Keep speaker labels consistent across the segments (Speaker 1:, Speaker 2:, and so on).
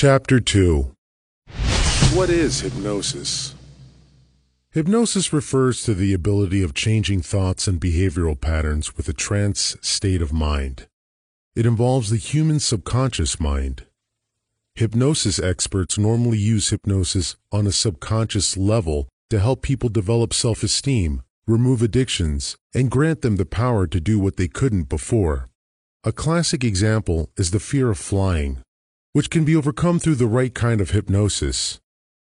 Speaker 1: Chapter 2 What is hypnosis? Hypnosis refers to the ability of changing thoughts and behavioral patterns with a trance state of mind. It involves the human subconscious mind. Hypnosis experts normally use hypnosis on a subconscious level to help people develop self-esteem, remove addictions, and grant them the power to do what they couldn't before. A classic example is the fear of flying, which can be overcome through the right kind of hypnosis.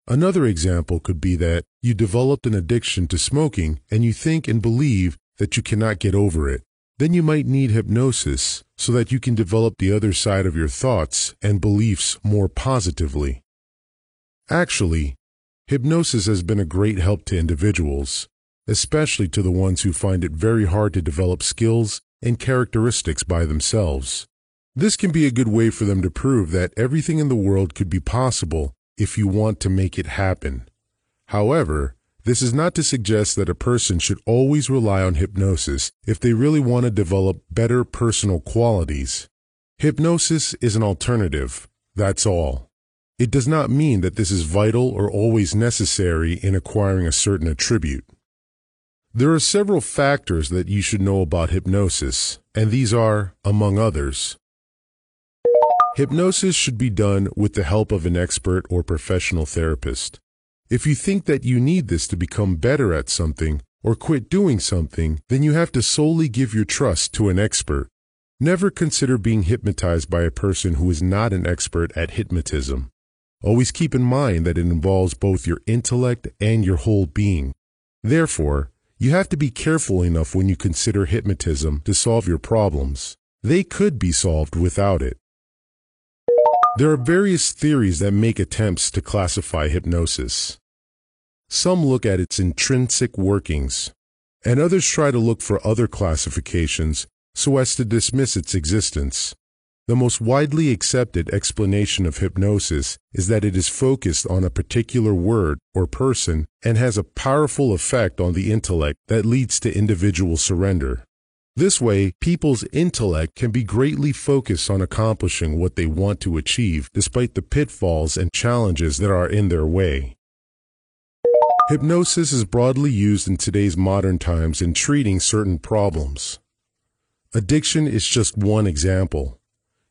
Speaker 1: Another example could be that you developed an addiction to smoking and you think and believe that you cannot get over it. Then you might need hypnosis so that you can develop the other side of your thoughts and beliefs more positively. Actually, hypnosis has been a great help to individuals, especially to the ones who find it very hard to develop skills and characteristics by themselves. This can be a good way for them to prove that everything in the world could be possible if you want to make it happen. However, this is not to suggest that a person should always rely on hypnosis if they really want to develop better personal qualities. Hypnosis is an alternative, that's all. It does not mean that this is vital or always necessary in acquiring a certain attribute. There are several factors that you should know about hypnosis, and these are, among others, Hypnosis should be done with the help of an expert or professional therapist. If you think that you need this to become better at something or quit doing something, then you have to solely give your trust to an expert. Never consider being hypnotized by a person who is not an expert at hypnotism. Always keep in mind that it involves both your intellect and your whole being. Therefore, you have to be careful enough when you consider hypnotism to solve your problems. They could be solved without it. There are various theories that make attempts to classify hypnosis. Some look at its intrinsic workings, and others try to look for other classifications so as to dismiss its existence. The most widely accepted explanation of hypnosis is that it is focused on a particular word or person and has a powerful effect on the intellect that leads to individual surrender. This way, people's intellect can be greatly focused on accomplishing what they want to achieve despite the pitfalls and challenges that are in their way. Hypnosis is broadly used in today's modern times in treating certain problems. Addiction is just one example.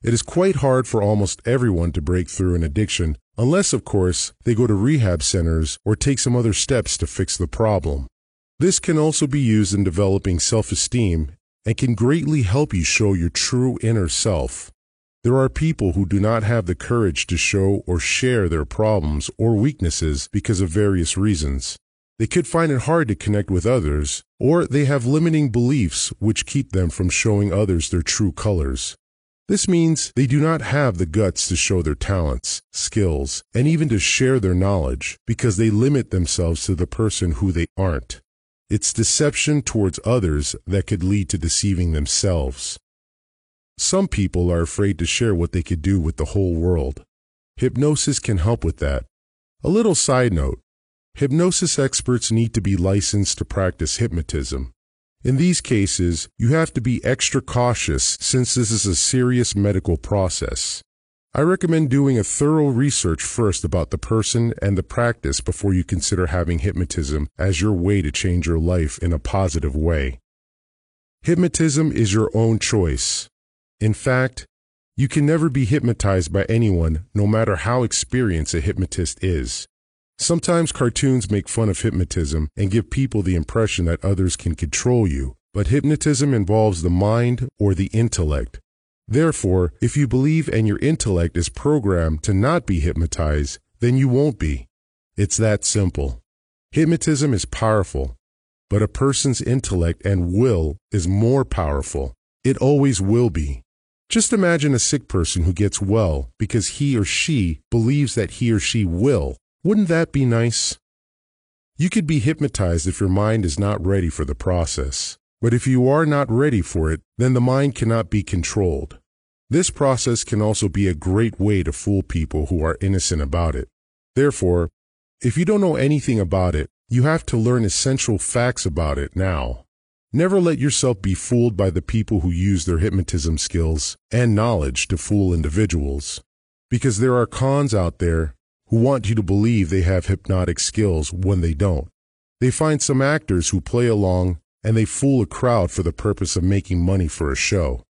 Speaker 1: It is quite hard for almost everyone to break through an addiction unless, of course, they go to rehab centers or take some other steps to fix the problem. This can also be used in developing self-esteem and can greatly help you show your true inner self. There are people who do not have the courage to show or share their problems or weaknesses because of various reasons. They could find it hard to connect with others, or they have limiting beliefs which keep them from showing others their true colors. This means they do not have the guts to show their talents, skills, and even to share their knowledge because they limit themselves to the person who they aren't. It's deception towards others that could lead to deceiving themselves. Some people are afraid to share what they could do with the whole world. Hypnosis can help with that. A little side note hypnosis experts need to be licensed to practice hypnotism. In these cases, you have to be extra cautious since this is a serious medical process. I recommend doing a thorough research first about the person and the practice before you consider having hypnotism as your way to change your life in a positive way. Hypnotism is your own choice. In fact, you can never be hypnotized by anyone, no matter how experienced a hypnotist is. Sometimes cartoons make fun of hypnotism and give people the impression that others can control you, but hypnotism involves the mind or the intellect, Therefore, if you believe and your intellect is programmed to not be hypnotized, then you won't be. It's that simple. Hypnotism is powerful, but a person's intellect and will is more powerful. It always will be. Just imagine a sick person who gets well because he or she believes that he or she will. Wouldn't that be nice? You could be hypnotized if your mind is not ready for the process. But if you are not ready for it, then the mind cannot be controlled. This process can also be a great way to fool people who are innocent about it. Therefore, if you don't know anything about it, you have to learn essential facts about it now. Never let yourself be fooled by the people who use their hypnotism skills and knowledge to fool individuals. Because there are cons out there who want you to believe they have hypnotic skills when they don't. They find some actors who play along and they fool a crowd for the purpose of making money for a show.